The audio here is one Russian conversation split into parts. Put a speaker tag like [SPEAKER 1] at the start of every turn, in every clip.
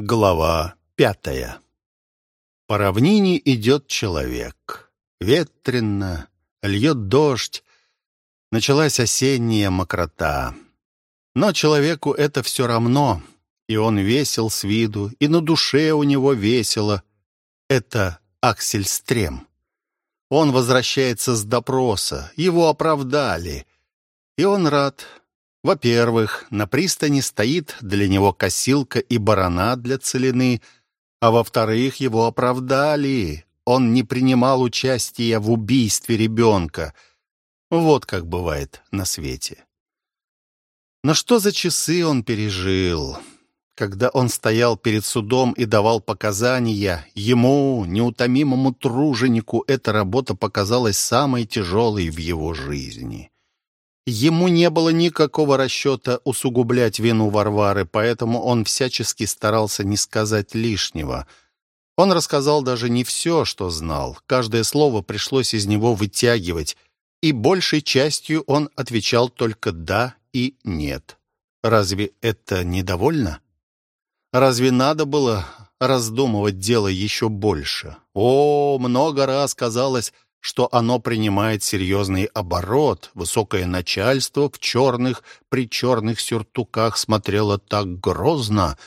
[SPEAKER 1] Глава пятая По равнине идет человек. Ветренно, льет дождь. Началась осенняя мокрота. Но человеку это все равно, и он весел с виду, и на душе у него весело. Это Аксель Стрем. Он возвращается с допроса, его оправдали, и он рад, во-первых, на пристани стоит для него косилка и барана для целины, а во-вторых, его оправдали. Он не принимал участия в убийстве ребенка. Вот как бывает на свете. Но что за часы он пережил? Когда он стоял перед судом и давал показания, ему, неутомимому труженику, эта работа показалась самой тяжелой в его жизни. Ему не было никакого расчета усугублять вину Варвары, поэтому он всячески старался не сказать лишнего. Он рассказал даже не все, что знал. Каждое слово пришлось из него вытягивать, и большей частью он отвечал только «да» и «нет». Разве это недовольно? Разве надо было раздумывать дело еще больше? О, много раз казалось, что оно принимает серьезный оборот. Высокое начальство в черных, при черных сюртуках смотрело так грозно.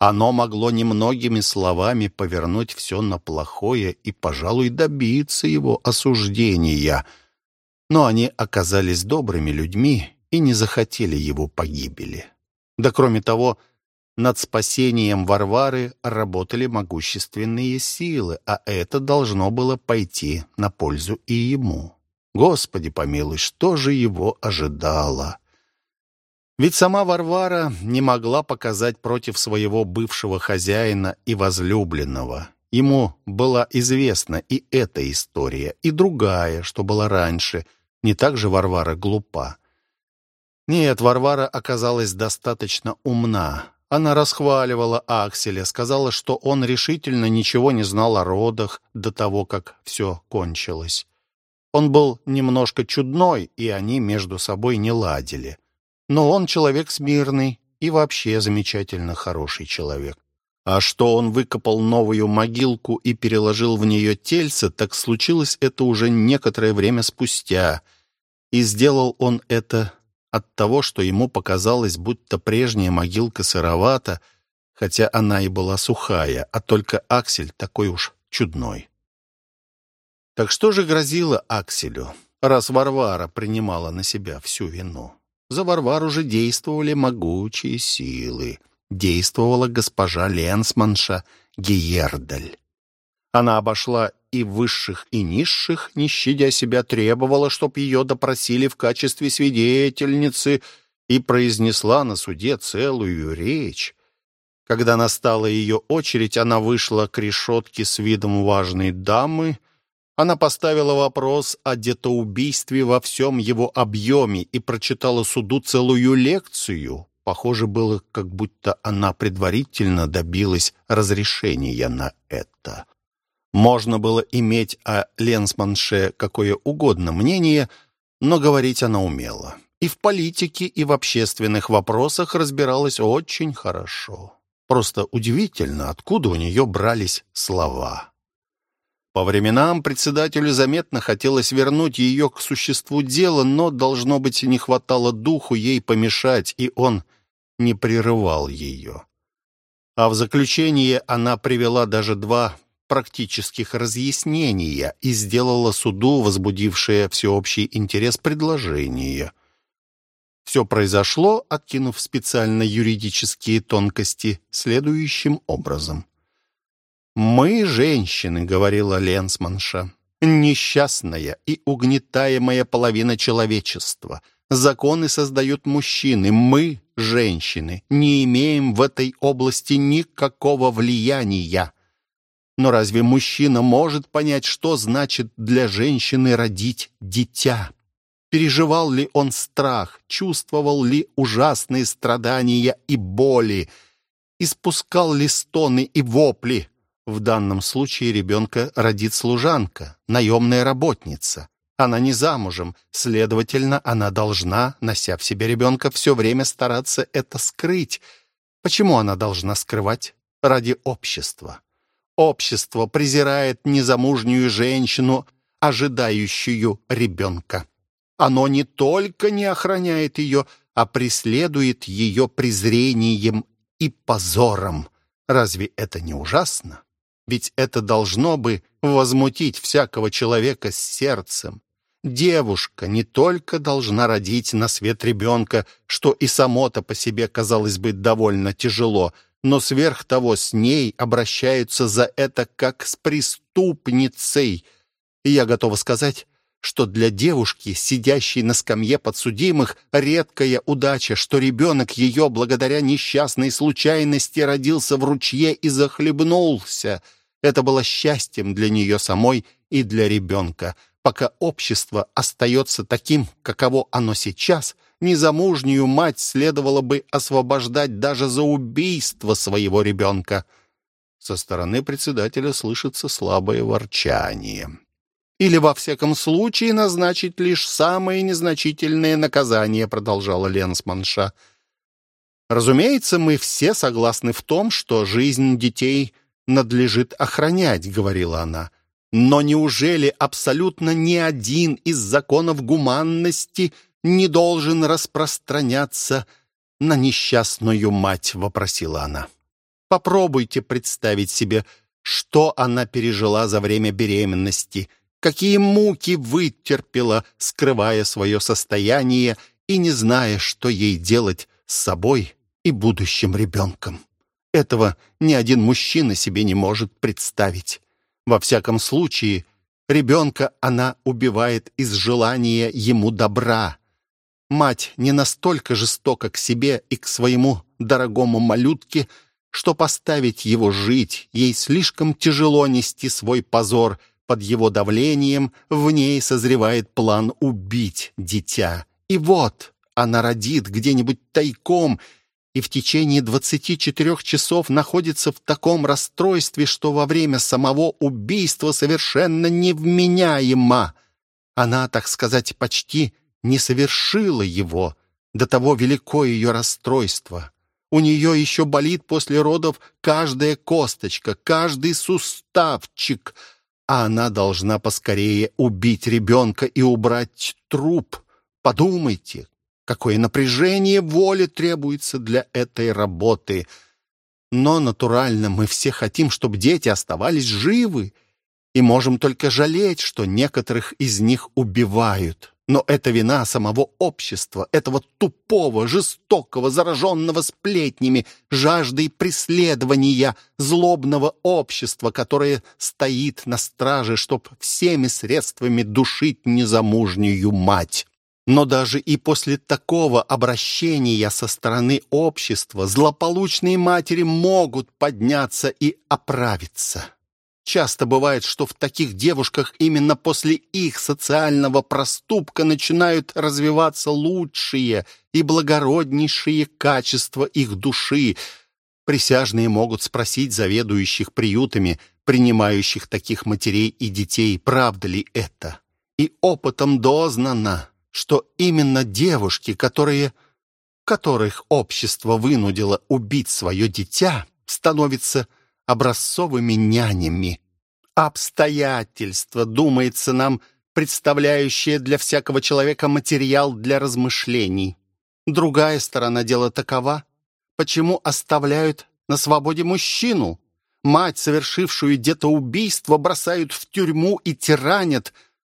[SPEAKER 1] Оно могло немногими словами повернуть все на плохое и, пожалуй, добиться его осуждения. Но они оказались добрыми людьми и не захотели его погибели. Да кроме того, над спасением Варвары работали могущественные силы, а это должно было пойти на пользу и ему. Господи помилуй, что же его ожидало? Ведь сама Варвара не могла показать против своего бывшего хозяина и возлюбленного. Ему была известна и эта история, и другая, что была раньше. Не так же Варвара глупа. Нет, Варвара оказалась достаточно умна. Она расхваливала Акселя, сказала, что он решительно ничего не знал о родах до того, как все кончилось. Он был немножко чудной, и они между собой не ладили. Но он человек смирный и вообще замечательно хороший человек. А что он выкопал новую могилку и переложил в нее тельце, так случилось это уже некоторое время спустя. И сделал он это от того, что ему показалось, будто прежняя могилка сыровата, хотя она и была сухая, а только Аксель такой уж чудной. Так что же грозило Акселю, раз Варвара принимала на себя всю вину? За Варвару же действовали могучие силы. Действовала госпожа Ленсманша Гиердаль. Она обошла и высших, и низших, не щадя себя, требовала, чтоб ее допросили в качестве свидетельницы и произнесла на суде целую речь. Когда настала ее очередь, она вышла к решетке с видом важной дамы. Она поставила вопрос о детоубийстве во всем его объеме и прочитала суду целую лекцию. Похоже было, как будто она предварительно добилась разрешения на это. Можно было иметь о Ленсманше какое угодно мнение, но говорить она умела. И в политике, и в общественных вопросах разбиралась очень хорошо. Просто удивительно, откуда у нее брались слова. По временам председателю заметно хотелось вернуть ее к существу дела, но, должно быть, не хватало духу ей помешать, и он не прерывал ее. А в заключение она привела даже два практических разъяснения и сделала суду, возбудившее всеобщий интерес, предложение. Все произошло, откинув специально юридические тонкости, следующим образом. «Мы, женщины», — говорила Ленсманша, — «несчастная и угнетаемая половина человечества. Законы создают мужчины. Мы, женщины, не имеем в этой области никакого влияния. Но разве мужчина может понять, что значит для женщины родить дитя? Переживал ли он страх, чувствовал ли ужасные страдания и боли, испускал ли стоны и вопли? В данном случае ребенка родит служанка, наемная работница. Она не замужем, следовательно, она должна, нося в себе ребенка, все время стараться это скрыть. Почему она должна скрывать? ради общества. Общество презирает незамужнюю женщину, ожидающую ребенка. Оно не только не охраняет ее, а преследует ее презрением и позором. Разве это не ужасно? Ведь это должно бы возмутить всякого человека с сердцем. Девушка не только должна родить на свет ребенка, что и само-то по себе, казалось бы, довольно тяжело, но сверх того с ней обращаются за это как с преступницей. И я готова сказать, что для девушки, сидящей на скамье подсудимых, редкая удача, что ребенок ее, благодаря несчастной случайности, родился в ручье и захлебнулся. Это было счастьем для нее самой и для ребенка. Пока общество остается таким, каково оно сейчас, незамужнюю мать следовало бы освобождать даже за убийство своего ребенка. Со стороны председателя слышится слабое ворчание или, во всяком случае, назначить лишь самые незначительные наказания», продолжала Ленсманша. «Разумеется, мы все согласны в том, что жизнь детей надлежит охранять», — говорила она. «Но неужели абсолютно ни один из законов гуманности не должен распространяться на несчастную мать?» — вопросила она. «Попробуйте представить себе, что она пережила за время беременности» какие муки вытерпела, скрывая свое состояние и не зная, что ей делать с собой и будущим ребенком. Этого ни один мужчина себе не может представить. Во всяком случае, ребенка она убивает из желания ему добра. Мать не настолько жестока к себе и к своему дорогому малютке, что поставить его жить, ей слишком тяжело нести свой позор — под его давлением в ней созревает план убить дитя. И вот она родит где-нибудь тайком и в течение 24 часов находится в таком расстройстве, что во время самого убийства совершенно невменяема. Она, так сказать, почти не совершила его. До того велико ее расстройство. У нее еще болит после родов каждая косточка, каждый суставчик — а она должна поскорее убить ребенка и убрать труп. Подумайте, какое напряжение воли требуется для этой работы. Но, натурально, мы все хотим, чтобы дети оставались живы, и можем только жалеть, что некоторых из них убивают. Но это вина самого общества, этого тупого, жестокого, зараженного сплетнями, жаждой преследования злобного общества, которое стоит на страже, чтоб всеми средствами душить незамужнюю мать. Но даже и после такого обращения со стороны общества злополучные матери могут подняться и оправиться. Часто бывает, что в таких девушках именно после их социального проступка начинают развиваться лучшие и благороднейшие качества их души. Присяжные могут спросить заведующих приютами, принимающих таких матерей и детей, правда ли это. И опытом дознано, что именно девушки, которые, которых общество вынудило убить свое дитя, становятся образцовыми нянями. Обстоятельства, думается нам, представляющие для всякого человека материал для размышлений. Другая сторона дела такова, почему оставляют на свободе мужчину. Мать, совершившую где-то убийство, бросают в тюрьму и тиранят,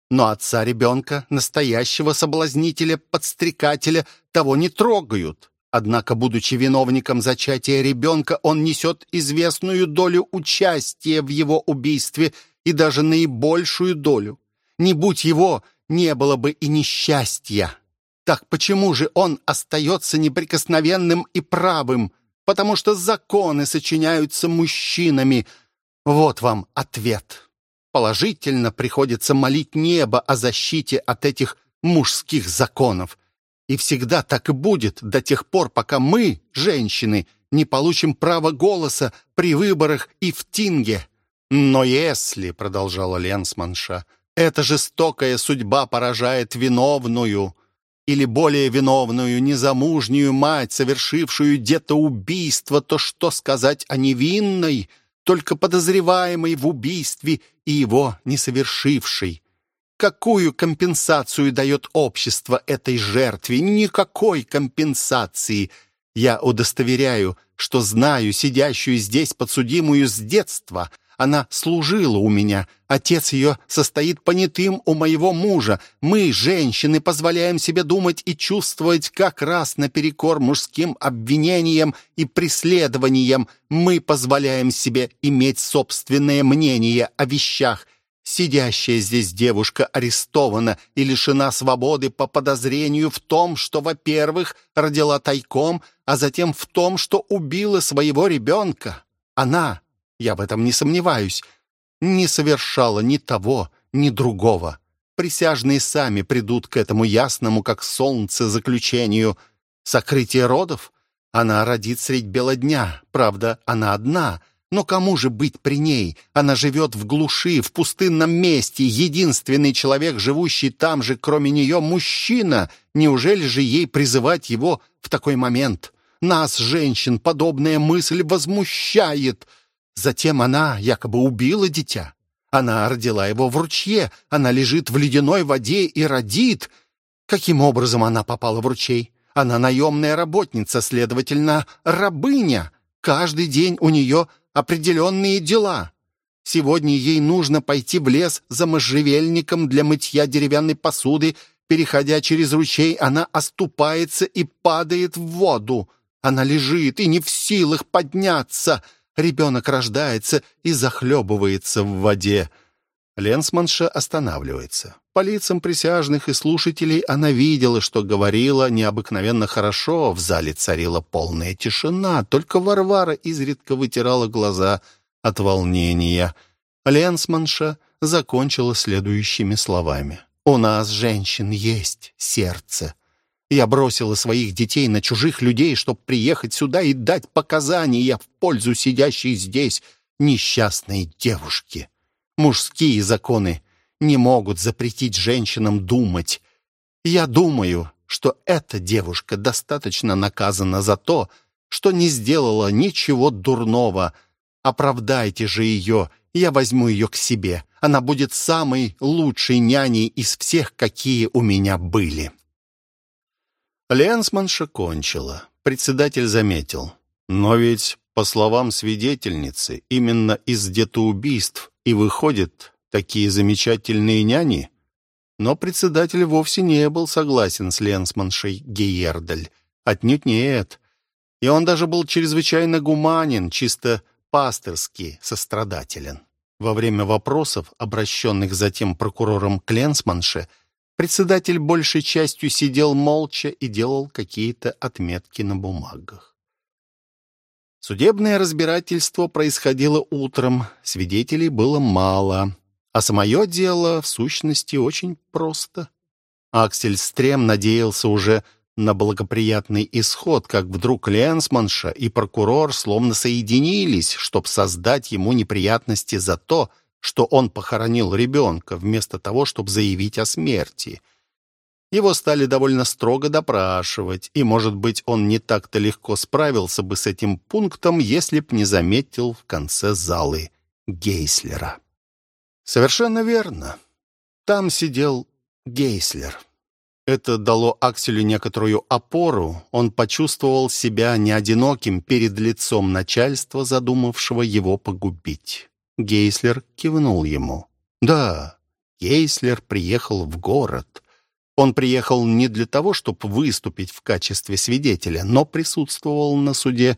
[SPEAKER 1] но отца ребенка, настоящего соблазнителя, подстрекателя, того не трогают. Однако, будучи виновником зачатия ребенка, он несет известную долю участия в его убийстве и даже наибольшую долю. Не будь его, не было бы и несчастья. Так почему же он остается неприкосновенным и правым? Потому что законы сочиняются мужчинами. Вот вам ответ. Положительно приходится молить небо о защите от этих мужских законов. И всегда так и будет до тех пор, пока мы, женщины, не получим право голоса при выборах и в Тинге. Но если, — продолжала Ленсманша, — эта жестокая судьба поражает виновную, или более виновную незамужнюю мать, совершившую где-то убийство, то что сказать о невинной, только подозреваемой в убийстве и его не совершившей? Какую компенсацию дает общество этой жертве? Никакой компенсации. Я удостоверяю, что знаю сидящую здесь подсудимую с детства — она служила у меня. Отец ее состоит понятым у моего мужа. Мы, женщины, позволяем себе думать и чувствовать как раз наперекор мужским обвинениям и преследованиям. Мы позволяем себе иметь собственное мнение о вещах. Сидящая здесь девушка арестована и лишена свободы по подозрению в том, что, во-первых, родила тайком, а затем в том, что убила своего ребенка. Она я в этом не сомневаюсь, не совершала ни того, ни другого. Присяжные сами придут к этому ясному, как солнце, заключению. Сокрытие родов? Она родит средь бела дня. Правда, она одна. Но кому же быть при ней? Она живет в глуши, в пустынном месте. Единственный человек, живущий там же, кроме нее, мужчина. Неужели же ей призывать его в такой момент? Нас, женщин, подобная мысль возмущает — Затем она якобы убила дитя. Она родила его в ручье, она лежит в ледяной воде и родит. Каким образом она попала в ручей? Она наемная работница, следовательно, рабыня. Каждый день у нее определенные дела. Сегодня ей нужно пойти в лес за можжевельником для мытья деревянной посуды. Переходя через ручей, она оступается и падает в воду. Она лежит и не в силах подняться — Ребенок рождается и захлебывается в воде. Ленсманша останавливается. По лицам присяжных и слушателей она видела, что говорила необыкновенно хорошо. В зале царила полная тишина. Только Варвара изредка вытирала глаза от волнения. Ленсманша закончила следующими словами. «У нас, женщин, есть сердце. Я бросила своих детей на чужих людей, чтобы приехать сюда и дать показания в пользу сидящей здесь несчастной девушки. Мужские законы не могут запретить женщинам думать. Я думаю, что эта девушка достаточно наказана за то, что не сделала ничего дурного. Оправдайте же ее, я возьму ее к себе. Она будет самой лучшей няней из всех, какие у меня были». Ленсманша кончила. Председатель заметил. Но ведь, по словам свидетельницы, именно из детоубийств и выходят такие замечательные няни. Но председатель вовсе не был согласен с Ленсманшей Гейердаль. Отнюдь нет. И он даже был чрезвычайно гуманен, чисто пасторски сострадателен. Во время вопросов, обращенных затем прокурором к Ленсманше, Председатель большей частью сидел молча и делал какие-то отметки на бумагах. Судебное разбирательство происходило утром, свидетелей было мало, а самое дело, в сущности, очень просто. Аксель Стрем надеялся уже на благоприятный исход, как вдруг Ленсманша и прокурор словно соединились, чтобы создать ему неприятности за то, что он похоронил ребенка, вместо того, чтобы заявить о смерти. Его стали довольно строго допрашивать, и, может быть, он не так-то легко справился бы с этим пунктом, если б не заметил в конце залы Гейслера. Совершенно верно. Там сидел Гейслер. Это дало Акселю некоторую опору. Он почувствовал себя неодиноким перед лицом начальства, задумавшего его погубить. Гейслер кивнул ему. «Да, Гейслер приехал в город. Он приехал не для того, чтобы выступить в качестве свидетеля, но присутствовал на суде.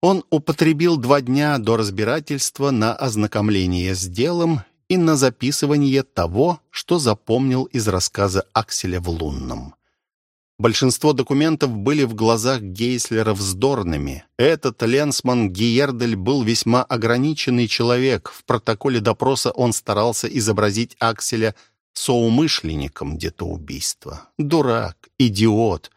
[SPEAKER 1] Он употребил два дня до разбирательства на ознакомление с делом и на записывание того, что запомнил из рассказа Акселя в «Лунном». Большинство документов были в глазах Гейслера вздорными. Этот Ленсман Гиердель был весьма ограниченный человек. В протоколе допроса он старался изобразить Акселя соумышленником где-то убийства. Дурак, идиот.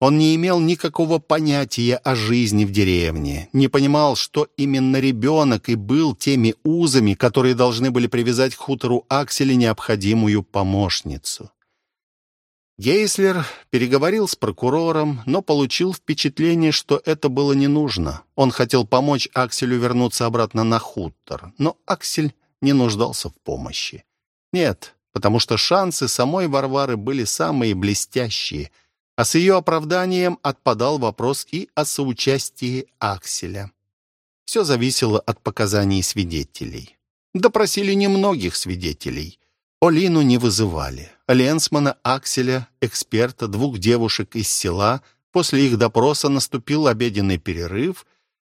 [SPEAKER 1] Он не имел никакого понятия о жизни в деревне, не понимал, что именно ребенок и был теми узами, которые должны были привязать к хутору Акселя необходимую помощницу. Гейслер переговорил с прокурором, но получил впечатление, что это было не нужно. Он хотел помочь Акселю вернуться обратно на хутор, но Аксель не нуждался в помощи. Нет, потому что шансы самой Варвары были самые блестящие, а с ее оправданием отпадал вопрос и о соучастии Акселя. Все зависело от показаний свидетелей. Допросили немногих свидетелей. Олину не вызывали. Ленсмана, Акселя, эксперта, двух девушек из села. После их допроса наступил обеденный перерыв,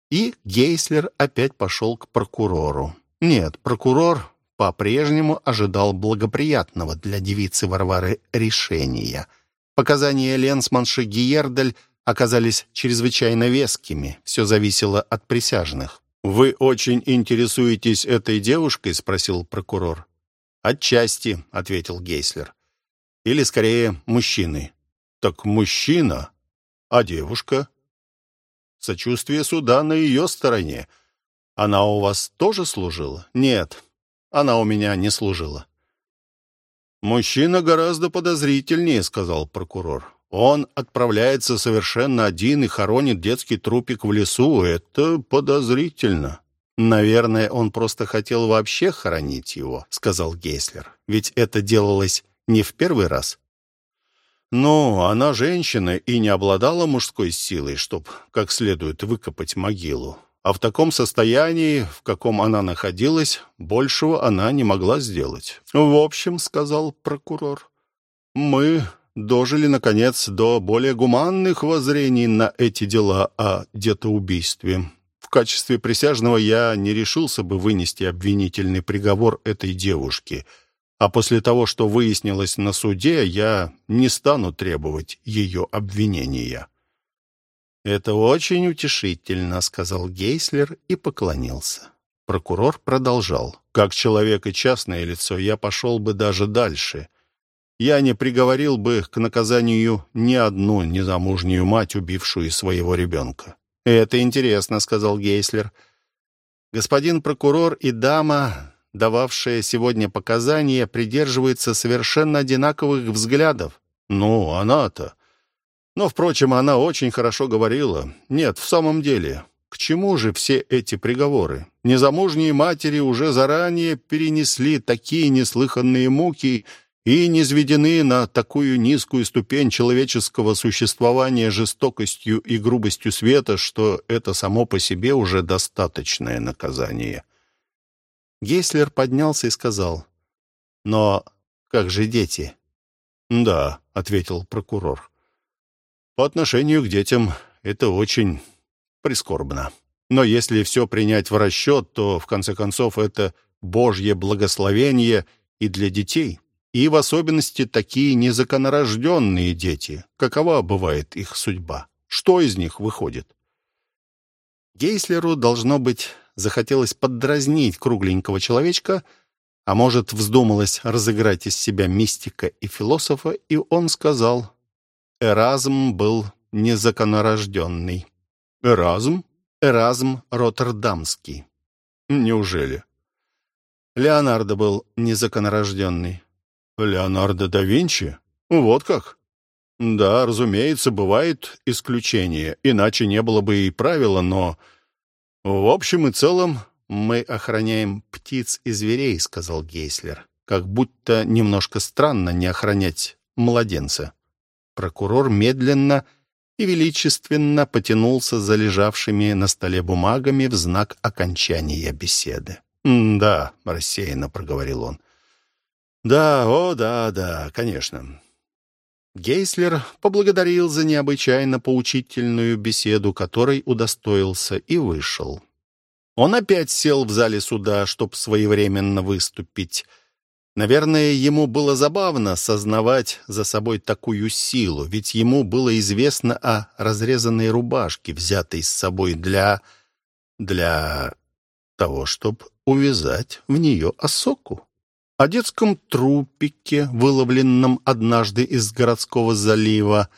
[SPEAKER 1] и Гейслер опять пошел к прокурору. Нет, прокурор по-прежнему ожидал благоприятного для девицы Варвары решения. Показания Ленсманши Гиердаль оказались чрезвычайно вескими. Все зависело от присяжных. «Вы очень интересуетесь этой девушкой?» — спросил прокурор. «Отчасти», — ответил Гейслер. «Или, скорее, мужчины». «Так мужчина? А девушка?» «Сочувствие суда на ее стороне. Она у вас тоже служила?» «Нет, она у меня не служила». «Мужчина гораздо подозрительнее», — сказал прокурор. «Он отправляется совершенно один и хоронит детский трупик в лесу. Это подозрительно». «Наверное, он просто хотел вообще хоронить его», — сказал Гейслер. «Ведь это делалось не в первый раз». «Ну, она женщина и не обладала мужской силой, чтоб как следует выкопать могилу. А в таком состоянии, в каком она находилась, большего она не могла сделать. «В общем», — сказал прокурор, — «мы дожили, наконец, до более гуманных воззрений на эти дела о детоубийстве качестве присяжного я не решился бы вынести обвинительный приговор этой девушке, а после того, что выяснилось на суде, я не стану требовать ее обвинения». «Это очень утешительно», — сказал Гейслер и поклонился. Прокурор продолжал. «Как человек и частное лицо я пошел бы даже дальше. Я не приговорил бы к наказанию ни одну незамужнюю мать, убившую своего ребенка. «Это интересно», — сказал Гейслер. «Господин прокурор и дама, дававшая сегодня показания, придерживаются совершенно одинаковых взглядов». «Ну, она-то...» Но, впрочем, она очень хорошо говорила. Нет, в самом деле, к чему же все эти приговоры? Незамужние матери уже заранее перенесли такие неслыханные муки и низведены на такую низкую ступень человеческого существования жестокостью и грубостью света, что это само по себе уже достаточное наказание. Гейслер поднялся и сказал, «Но как же дети?» «Да», — ответил прокурор. «По отношению к детям это очень прискорбно. Но если все принять в расчет, то, в конце концов, это Божье благословение и для детей, и в особенности такие незаконорожденные дети. Какова бывает их судьба? Что из них выходит? Гейслеру, должно быть, захотелось поддразнить кругленького человечка, а может, вздумалось разыграть из себя мистика и философа, и он сказал, Эразм был незаконорожденный. Эразм? Эразм Роттердамский. Неужели? Леонардо был незаконорожденный. Леонардо да Винчи? Вот как? Да, разумеется, бывают исключения, иначе не было бы и правила, но... В общем и целом, мы охраняем птиц и зверей, сказал Гейслер. Как будто немножко странно не охранять младенца. Прокурор медленно и величественно потянулся за лежавшими на столе бумагами в знак окончания беседы. «Да», — рассеянно проговорил он, — «Да, о, да, да, конечно». Гейслер поблагодарил за необычайно поучительную беседу, которой удостоился, и вышел. Он опять сел в зале суда, чтобы своевременно выступить. Наверное, ему было забавно сознавать за собой такую силу, ведь ему было известно о разрезанной рубашке, взятой с собой для... для того, чтобы увязать в нее осоку о детском трупике, выловленном однажды из городского залива.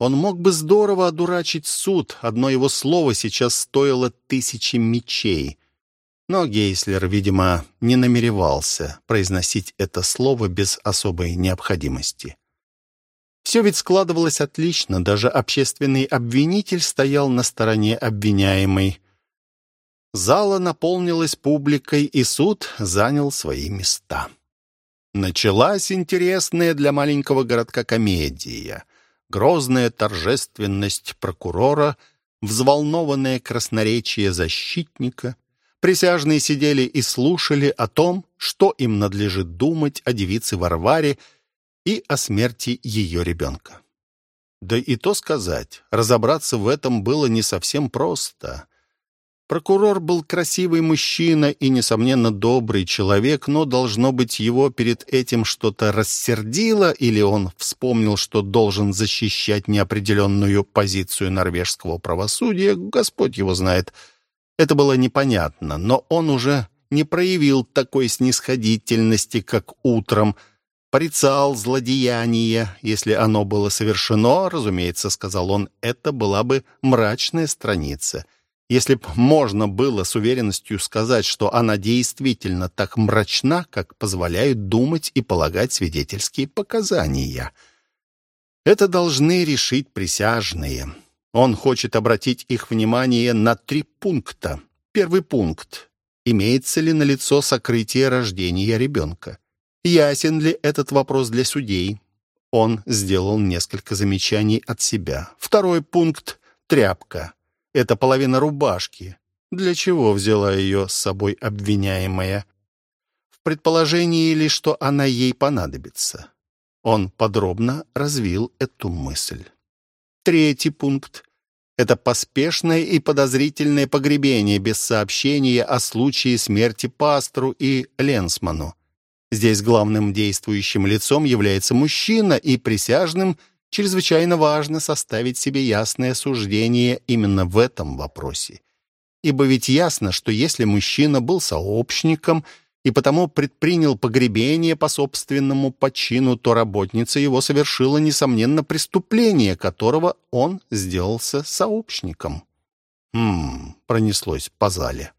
[SPEAKER 1] Он мог бы здорово одурачить суд, одно его слово сейчас стоило тысячи мечей. Но Гейслер, видимо, не намеревался произносить это слово без особой необходимости. Все ведь складывалось отлично, даже общественный обвинитель стоял на стороне обвиняемой. Зала наполнилась публикой, и суд занял свои места. Началась интересная для маленького городка комедия. Грозная торжественность прокурора, взволнованное красноречие защитника. Присяжные сидели и слушали о том, что им надлежит думать о девице Варваре и о смерти ее ребенка. Да и то сказать, разобраться в этом было не совсем просто — Прокурор был красивый мужчина и, несомненно, добрый человек, но, должно быть, его перед этим что-то рассердило, или он вспомнил, что должен защищать неопределенную позицию норвежского правосудия, Господь его знает. Это было непонятно, но он уже не проявил такой снисходительности, как утром, порицал злодеяние. Если оно было совершено, разумеется, сказал он, это была бы мрачная страница — если б можно было с уверенностью сказать, что она действительно так мрачна, как позволяют думать и полагать свидетельские показания. Это должны решить присяжные. Он хочет обратить их внимание на три пункта. Первый пункт. Имеется ли налицо сокрытие рождения ребенка? Ясен ли этот вопрос для судей? Он сделал несколько замечаний от себя. Второй пункт — тряпка. Это половина рубашки. Для чего взяла ее с собой обвиняемая? В предположении ли, что она ей понадобится? Он подробно развил эту мысль. Третий пункт. Это поспешное и подозрительное погребение без сообщения о случае смерти пастору и Ленсману. Здесь главным действующим лицом является мужчина и присяжным чрезвычайно важно составить себе ясное суждение именно в этом вопросе. Ибо ведь ясно, что если мужчина был сообщником и потому предпринял погребение по собственному почину, то работница его совершила, несомненно, преступление, которого он сделался сообщником. «Хм...» — пронеслось по зале.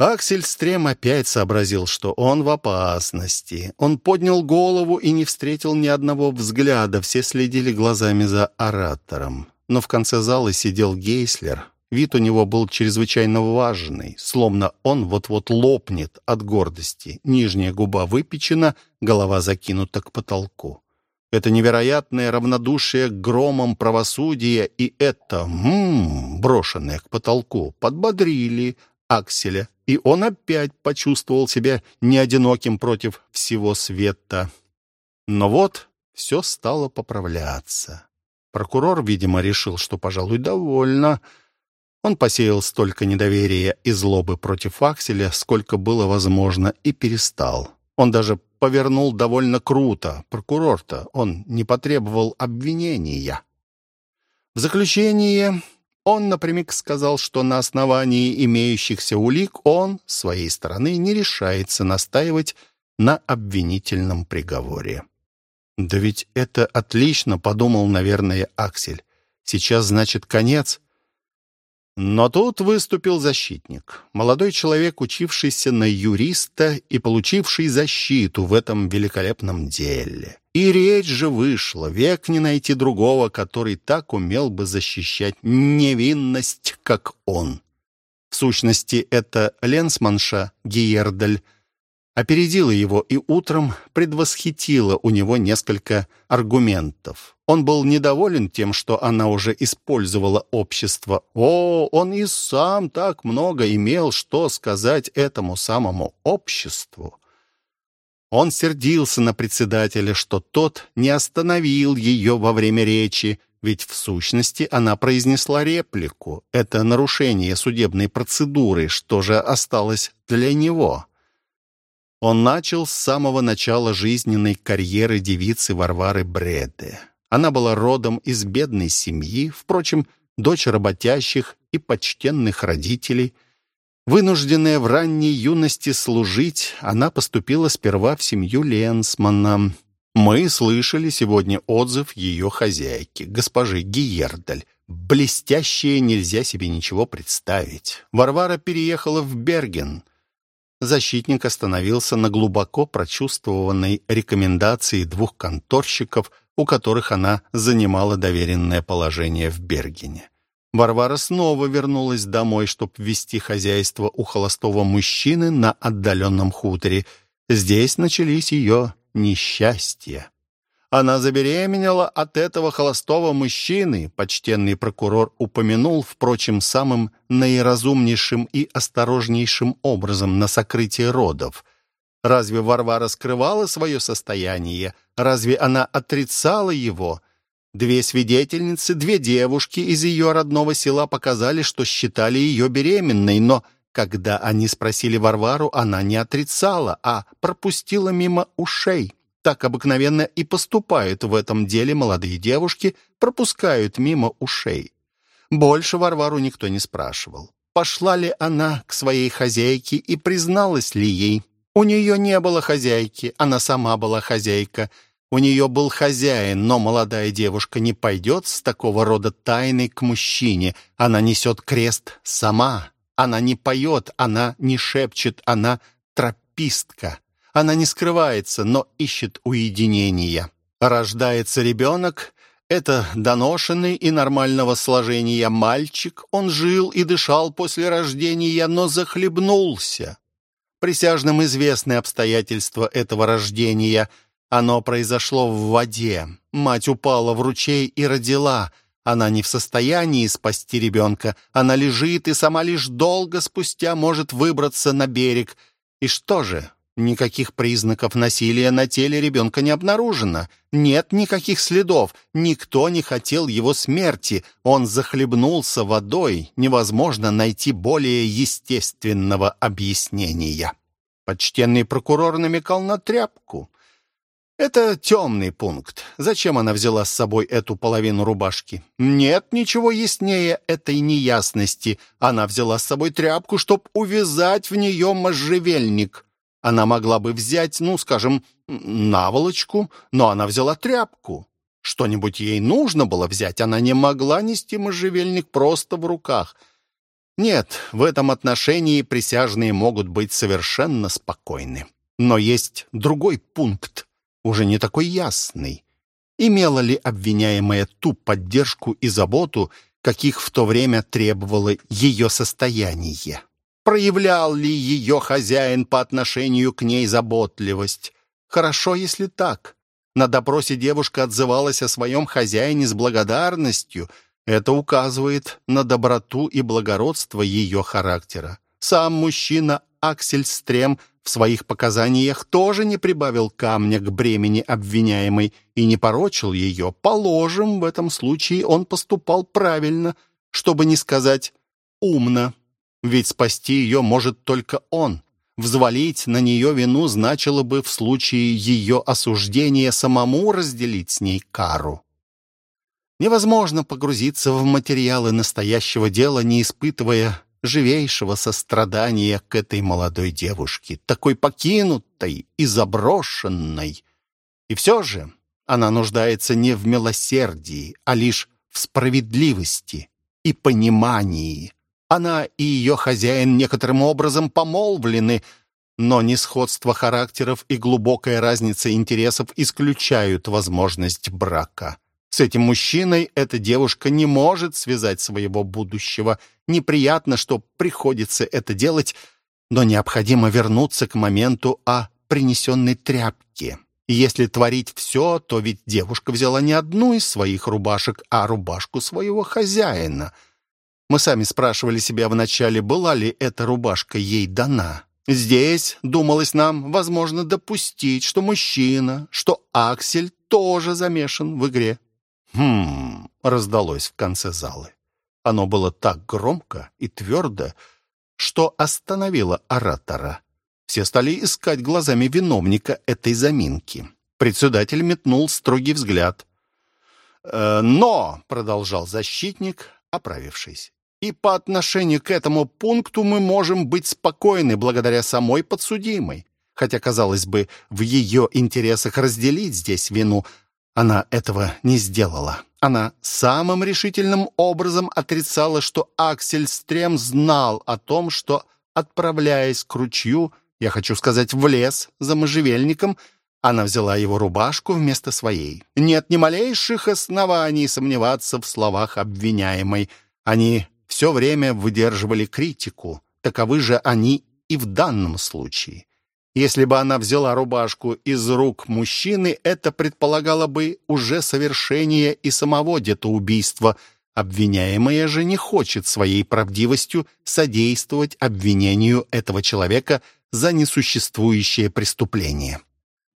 [SPEAKER 1] Аксель Стрем опять сообразил, что он в опасности. Он поднял голову и не встретил ни одного взгляда, все следили глазами за оратором. Но в конце зала сидел Гейслер. Вид у него был чрезвычайно важный, словно он вот-вот лопнет от гордости. Нижняя губа выпечена, голова закинута к потолку. Это невероятное равнодушие к громам правосудия и это «ммм», брошенное к потолку, подбодрили Акселя и он опять почувствовал себя не одиноким против всего света. Но вот все стало поправляться. Прокурор, видимо, решил, что, пожалуй, довольно. Он посеял столько недоверия и злобы против Акселя, сколько было возможно, и перестал. Он даже повернул довольно круто. Прокурор-то, он не потребовал обвинения. В заключение он напрямик сказал, что на основании имеющихся улик он, с своей стороны, не решается настаивать на обвинительном приговоре. «Да ведь это отлично», — подумал, наверное, Аксель. «Сейчас, значит, конец». Но тут выступил защитник. Молодой человек, учившийся на юриста и получивший защиту в этом великолепном деле. И речь же вышла, век не найти другого, который так умел бы защищать невинность, как он. В сущности, это Ленсманша Гиердаль опередила его и утром предвосхитила у него несколько аргументов. Он был недоволен тем, что она уже использовала общество. О, он и сам так много имел, что сказать этому самому обществу. Он сердился на председателя, что тот не остановил ее во время речи, ведь в сущности она произнесла реплику. Это нарушение судебной процедуры, что же осталось для него? Он начал с самого начала жизненной карьеры девицы Варвары Бреде. Она была родом из бедной семьи, впрочем, дочь работящих и почтенных родителей – Вынужденная в ранней юности служить, она поступила сперва в семью Ленсмана. Мы слышали сегодня отзыв ее хозяйки, госпожи Гиердаль. Блестящее нельзя себе ничего представить. Варвара переехала в Берген. Защитник остановился на глубоко прочувствованной рекомендации двух конторщиков у которых она занимала доверенное положение в Бергене. Варвара снова вернулась домой, чтобы вести хозяйство у холостого мужчины на отдаленном хуторе. Здесь начались ее несчастья. Она забеременела от этого холостого мужчины, почтенный прокурор упомянул, впрочем, самым наиразумнейшим и осторожнейшим образом на сокрытие родов. Разве Варвара скрывала свое состояние? Разве она отрицала его? Две свидетельницы, две девушки из ее родного села показали, что считали ее беременной, но когда они спросили Варвару, она не отрицала, а пропустила мимо ушей. Так обыкновенно и поступают в этом деле молодые девушки, пропускают мимо ушей. Больше Варвару никто не спрашивал. Пошла ли она к своей хозяйке и призналась ли ей? У нее не было хозяйки, она сама была хозяйка. У нее был хозяин, но молодая девушка не пойдет с такого рода тайной к мужчине. Она несет крест сама. Она не поет, она не шепчет, она тропистка. Она не скрывается, но ищет уединения. Рождается ребенок. Это доношенный и нормального сложения мальчик. Он жил и дышал после рождения, но захлебнулся. Присяжным известны обстоятельства этого рождения. Оно произошло в воде. Мать упала в ручей и родила. Она не в состоянии спасти ребенка. Она лежит и сама лишь долго спустя может выбраться на берег. И что же? Никаких признаков насилия на теле ребенка не обнаружено. Нет никаких следов. Никто не хотел его смерти. Он захлебнулся водой. Невозможно найти более естественного объяснения. Почтенный прокурор намекал на тряпку. Это темный пункт. Зачем она взяла с собой эту половину рубашки? Нет ничего яснее этой неясности. Она взяла с собой тряпку, чтобы увязать в нее можжевельник. Она могла бы взять, ну, скажем, наволочку, но она взяла тряпку. Что-нибудь ей нужно было взять, она не могла нести можжевельник просто в руках. Нет, в этом отношении присяжные могут быть совершенно спокойны. Но есть другой пункт, уже не такой ясный. Имела ли обвиняемая ту поддержку и заботу, каких в то время требовало ее состояние? проявлял ли ее хозяин по отношению к ней заботливость. Хорошо, если так. На допросе девушка отзывалась о своем хозяине с благодарностью. Это указывает на доброту и благородство ее характера. Сам мужчина Аксель Стрем своих показаниях тоже не прибавил камня к бремени обвиняемой и не порочил ее. Положим, в этом случае он поступал правильно, чтобы не сказать «умно». Ведь спасти ее может только он. Взвалить на нее вину значило бы в случае ее осуждения самому разделить с ней кару. Невозможно погрузиться в материалы настоящего дела, не испытывая живейшего сострадания к этой молодой девушке, такой покинутой и заброшенной. И все же она нуждается не в милосердии, а лишь в справедливости и понимании. Она и ее хозяин некоторым образом помолвлены, но несходство характеров и глубокая разница интересов исключают возможность брака. С этим мужчиной эта девушка не может связать своего будущего. Неприятно, что приходится это делать, но необходимо вернуться к моменту о принесенной тряпке. Если творить все, то ведь девушка взяла не одну из своих рубашек, а рубашку своего хозяина — мы сами спрашивали себя вначале, была ли эта рубашка ей дана. Здесь, думалось нам, возможно допустить, что мужчина, что Аксель тоже замешан в игре. «Хм...» — раздалось в конце залы. Оно было так громко и твердо, что остановило оратора. Все стали искать глазами виновника этой заминки. Председатель метнул строгий взгляд. «Э, «Но», — продолжал защитник, оправившись, и по отношению к этому пункту мы можем быть спокойны благодаря самой подсудимой. Хотя, казалось бы, в ее интересах разделить здесь вину, она этого не сделала. Она самым решительным образом отрицала, что Аксель Стрем знал о том, что, отправляясь к ручью, я хочу сказать, в лес за можжевельником, Она взяла его рубашку вместо своей. Нет ни малейших оснований сомневаться в словах обвиняемой. Они все время выдерживали критику. Таковы же они и в данном случае. Если бы она взяла рубашку из рук мужчины, это предполагало бы уже совершение и самого детоубийства. Обвиняемая же не хочет своей правдивостью содействовать обвинению этого человека за несуществующее преступление.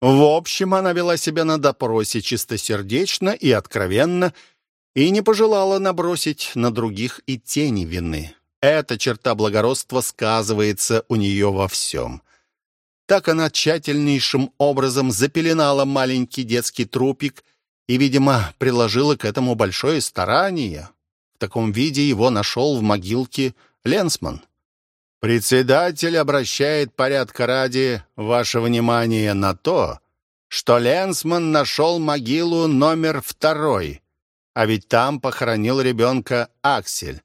[SPEAKER 1] В общем, она вела себя на допросе чистосердечно и откровенно, и не пожелала набросить на других и тени вины. Эта черта благородства сказывается у нее во всем. Так она тщательнейшим образом запеленала маленький детский трупик и, видимо, приложила к этому большое старание. В таком виде его нашел в могилке Ленсман. Председатель обращает порядка ради ваше внимание на то, что Ленсман нашел могилу номер второй, а ведь там похоронил ребенка Аксель.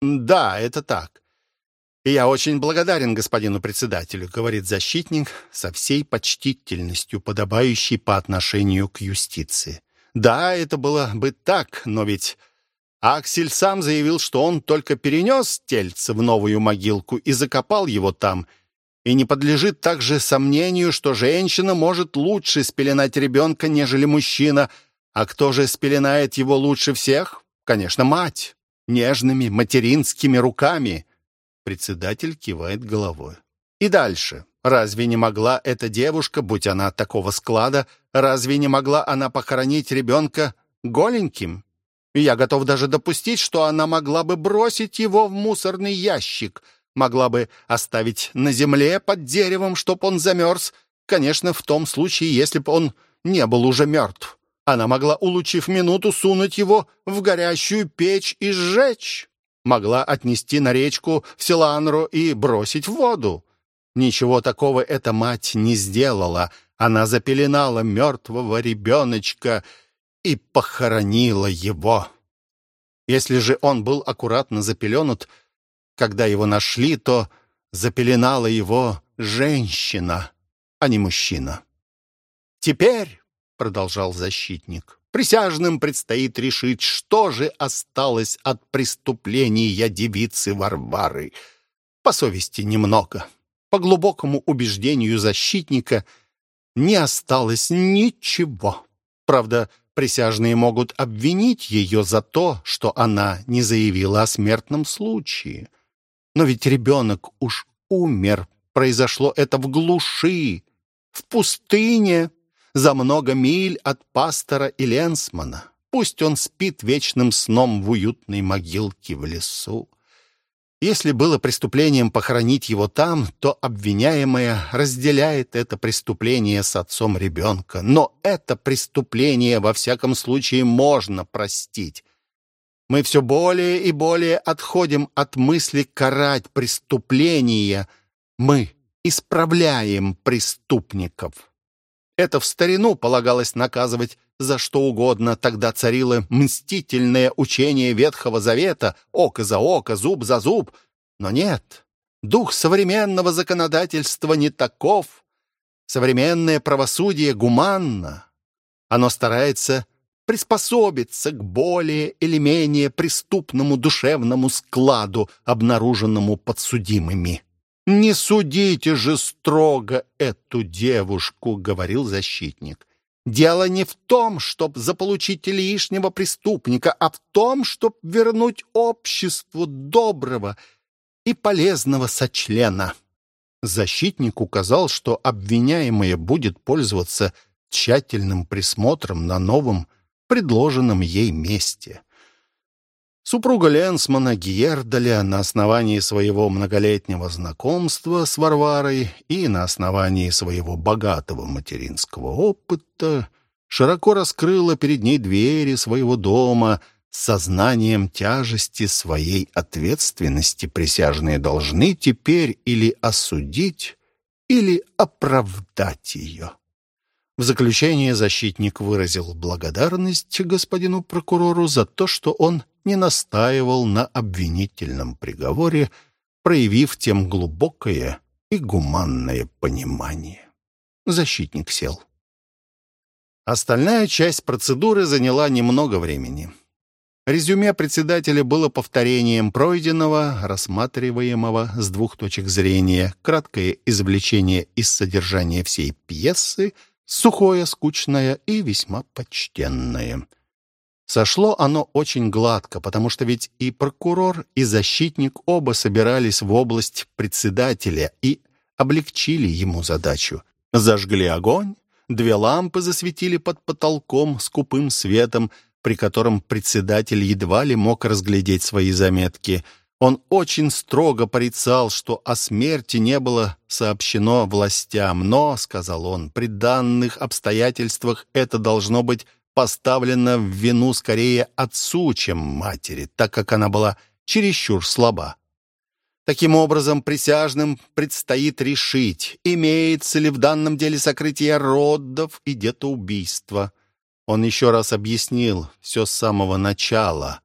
[SPEAKER 1] «Да, это так. И я очень благодарен господину председателю», — говорит защитник со всей почтительностью, подобающей по отношению к юстиции. «Да, это было бы так, но ведь Аксель сам заявил, что он только перенес тельце в новую могилку и закопал его там, и не подлежит также сомнению, что женщина может лучше спеленать ребенка, нежели мужчина, а кто же спеленает его лучше всех? Конечно, мать» нежными материнскими руками. Председатель кивает головой. И дальше. Разве не могла эта девушка, будь она такого склада, разве не могла она похоронить ребенка голеньким? я готов даже допустить, что она могла бы бросить его в мусорный ящик, могла бы оставить на земле под деревом, чтоб он замерз, конечно, в том случае, если бы он не был уже мертв. Она могла, улучив минуту, сунуть его в горящую печь и сжечь. Могла отнести на речку в Силанру и бросить в воду. Ничего такого эта мать не сделала. Она запеленала мертвого ребеночка и похоронила его. Если же он был аккуратно запеленут, когда его нашли, то запеленала его женщина, а не мужчина. Теперь продолжал защитник. Присяжным предстоит решить, что же осталось от преступления девицы Варвары. По совести немного. По глубокому убеждению защитника не осталось ничего. Правда, присяжные могут обвинить ее за то, что она не заявила о смертном случае. Но ведь ребенок уж умер. Произошло это в глуши, в пустыне, за много миль от пастора и ленсмана. Пусть он спит вечным сном в уютной могилке в лесу. Если было преступлением похоронить его там, то обвиняемая разделяет это преступление с отцом ребенка. Но это преступление, во всяком случае, можно простить. Мы все более и более отходим от мысли карать преступления. Мы исправляем преступников. Это в старину полагалось наказывать за что угодно. Тогда царило мстительное учение Ветхого Завета «око за око, зуб за зуб». Но нет, дух современного законодательства не таков. Современное правосудие гуманно. Оно старается приспособиться к более или менее преступному душевному складу, обнаруженному подсудимыми. «Не судите же строго эту девушку», — говорил защитник. «Дело не в том, чтобы заполучить лишнего преступника, а в том, чтобы вернуть обществу доброго и полезного сочлена». Защитник указал, что обвиняемая будет пользоваться тщательным присмотром на новом предложенном ей месте — Супруга Ленсмана Гьердаля на основании своего многолетнего знакомства с Варварой и на основании своего богатого материнского опыта широко раскрыла перед ней двери своего дома с сознанием тяжести своей ответственности присяжные должны теперь или осудить, или оправдать ее. В заключение защитник выразил благодарность господину прокурору за то, что он не настаивал на обвинительном приговоре, проявив тем глубокое и гуманное понимание. Защитник сел. Остальная часть процедуры заняла немного времени. Резюме председателя было повторением пройденного, рассматриваемого с двух точек зрения, краткое извлечение из содержания всей пьесы, сухое, скучное и весьма почтенное. Сошло оно очень гладко, потому что ведь и прокурор, и защитник оба собирались в область председателя и облегчили ему задачу. Зажгли огонь, две лампы засветили под потолком скупым светом, при котором председатель едва ли мог разглядеть свои заметки. Он очень строго порицал, что о смерти не было сообщено властям, но, сказал он, при данных обстоятельствах это должно быть поставлено в вину скорее отцу, чем матери, так как она была чересчур слаба. Таким образом, присяжным предстоит решить, имеется ли в данном деле сокрытие родов и детоубийства. Он еще раз объяснил все с самого начала.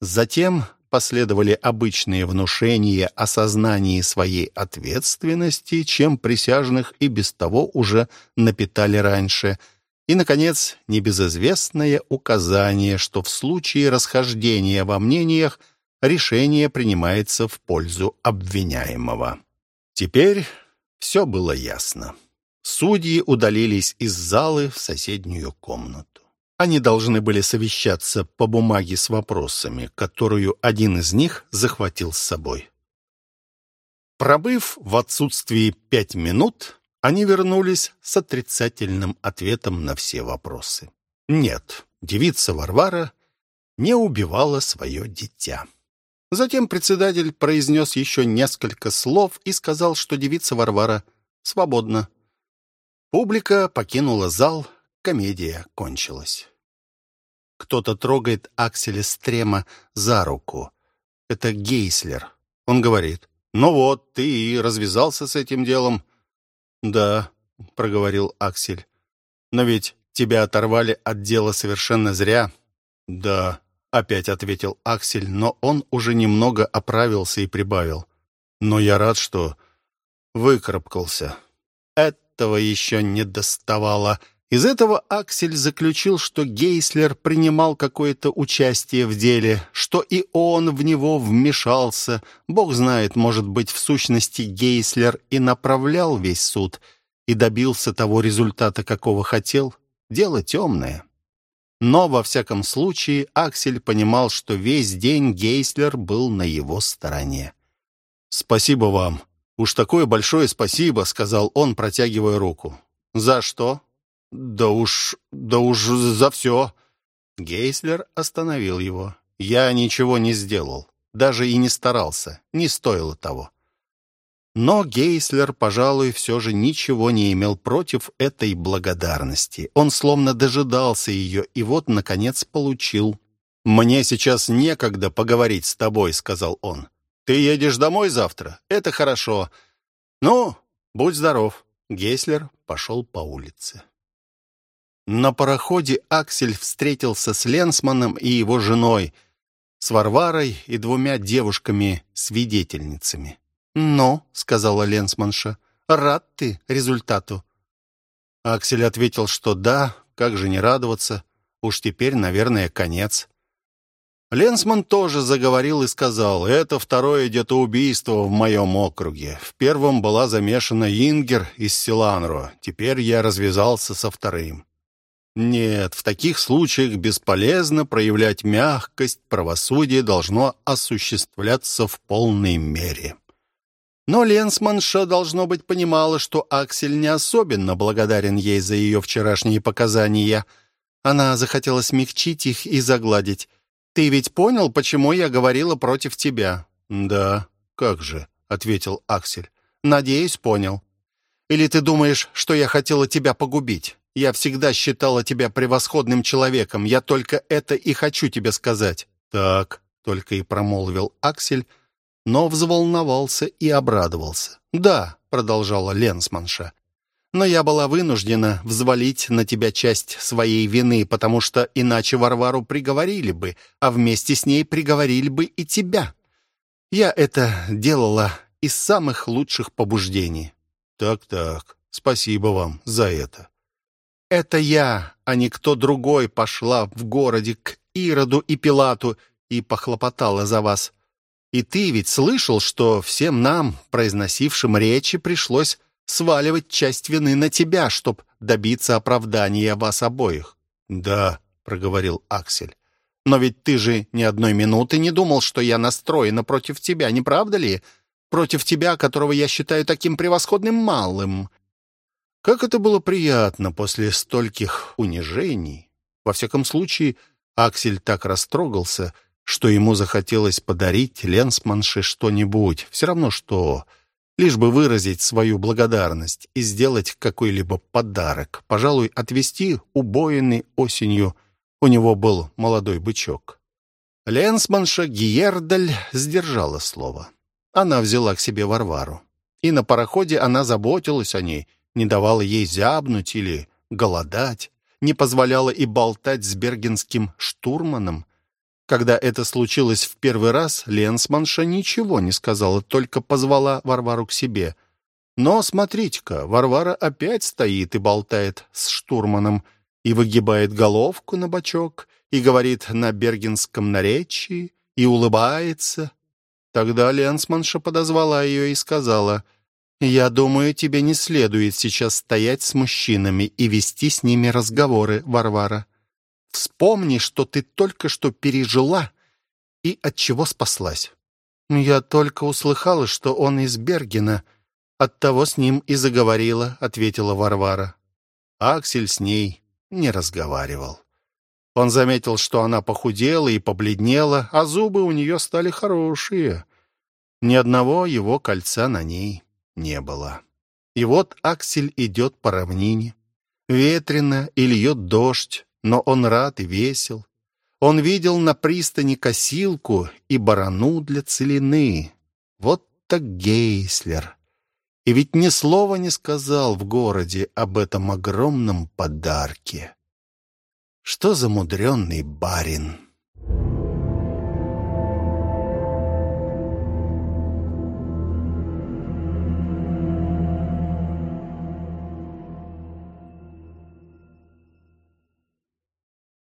[SPEAKER 1] Затем последовали обычные внушения о сознании своей ответственности, чем присяжных и без того уже напитали раньше. И, наконец, небезызвестное указание, что в случае расхождения во мнениях решение принимается в пользу обвиняемого. Теперь все было ясно. Судьи удалились из залы в соседнюю комнату. Они должны были совещаться по бумаге с вопросами, которую один из них захватил с собой. Пробыв в отсутствии пять минут, они вернулись с отрицательным ответом на все вопросы. Нет, девица Варвара не убивала свое дитя. Затем председатель произнес еще несколько слов и сказал, что девица Варвара свободна. Публика покинула зал, комедия кончилась. Кто-то трогает Акселя Стрема за руку. Это Гейслер. Он говорит, «Ну вот, ты и развязался с этим делом». «Да», — проговорил Аксель, «но ведь тебя оторвали от дела совершенно зря». «Да», — опять ответил Аксель, но он уже немного оправился и прибавил. «Но я рад, что выкарабкался». «Это этого еще не доставало. Из этого Аксель заключил, что Гейслер принимал какое-то участие в деле, что и он в него вмешался. Бог знает, может быть, в сущности Гейслер и направлял весь суд и добился того результата, какого хотел. Дело темное. Но, во всяком случае, Аксель понимал, что весь день Гейслер был на его стороне. «Спасибо вам», «Уж такое большое спасибо», — сказал он, протягивая руку. «За что?» «Да уж... да уж за все». Гейслер остановил его. «Я ничего не сделал. Даже и не старался. Не стоило того». Но Гейслер, пожалуй, все же ничего не имел против этой благодарности. Он словно дожидался ее, и вот, наконец, получил. «Мне сейчас некогда поговорить с тобой», — сказал он. Ты едешь домой завтра? Это хорошо. Ну, будь здоров. Гейслер пошел по улице. На пароходе Аксель встретился с Ленсманом и его женой, с Варварой и двумя девушками-свидетельницами. «Ну», — сказала Ленсманша, — «рад ты результату?» Аксель ответил, что да, как же не радоваться, уж теперь, наверное, конец. Ленсман тоже заговорил и сказал, «Это второе детоубийство в моем округе. В первом была замешана Ингер из Силанро. Теперь я развязался со вторым». Нет, в таких случаях бесполезно проявлять мягкость, правосудие должно осуществляться в полной мере. Но Ленсманша, должно быть, понимала, что Аксель не особенно благодарен ей за ее вчерашние показания. Она захотела смягчить их и загладить. Ты ведь понял, почему я говорила против тебя?» «Да, как же», — ответил Аксель. «Надеюсь, понял. Или ты думаешь, что я хотела тебя погубить? Я всегда считала тебя превосходным человеком. Я только это и хочу тебе сказать». «Так», — только и промолвил Аксель, но взволновался и обрадовался. «Да», — продолжала Ленсманша, но я была вынуждена взвалить на тебя часть своей вины, потому что иначе Варвару приговорили бы, а вместе с ней приговорили бы и тебя. Я это делала из самых лучших побуждений». «Так-так», — Спасибо вам за это.
[SPEAKER 2] Это я, а не кто другой, пошла в городе к Ироду и Пилату и похлопотала за вас. И ты ведь слышал, что всем нам, произносившим речи, пришлось сваливать часть вины на тебя, чтоб добиться оправдания вас обоих.
[SPEAKER 1] «Да», — проговорил Аксель.
[SPEAKER 2] «Но ведь ты же ни одной минуты не думал, что я настроена против тебя, не правда ли? Против тебя, которого я считаю таким превосходным малым».
[SPEAKER 1] Как это было приятно после стольких унижений. Во всяком случае, Аксель так растрогался, что ему захотелось подарить Ленсманше что-нибудь, все равно что лишь бы выразить свою благодарность и сделать какой-либо подарок. Пожалуй, отвезти убоенный осенью. У него был молодой бычок. Ленсманша Гиердаль сдержала слово. Она взяла к себе Варвару. И на пароходе она заботилась о ней, не давала ей зябнуть или голодать, не позволяла и болтать с бергенским штурманом, когда это случилось в первый раз, Ленсманша ничего не сказала, только позвала Варвару к себе. Но смотрите-ка, Варвара опять стоит и болтает с штурманом, и выгибает головку на бочок, и говорит на бергенском наречии, и улыбается. Тогда Ленсманша подозвала ее и сказала, «Я думаю, тебе не следует сейчас стоять с мужчинами и вести с ними разговоры, Варвара. Вспомни, что ты только что пережила и от чего спаслась. Я только услыхала, что он из Бергена. Оттого с ним и заговорила, ответила Варвара. Аксель с ней не разговаривал. Он заметил, что она похудела и побледнела, а зубы у нее стали хорошие. Ни одного его кольца на ней не было. И вот Аксель идет по равнине. Ветрено и льет дождь но он рад и весел. Он видел на пристани косилку и барану для целины. Вот так Гейслер. И ведь ни слова не сказал в городе об этом огромном подарке. Что за мудренный барин!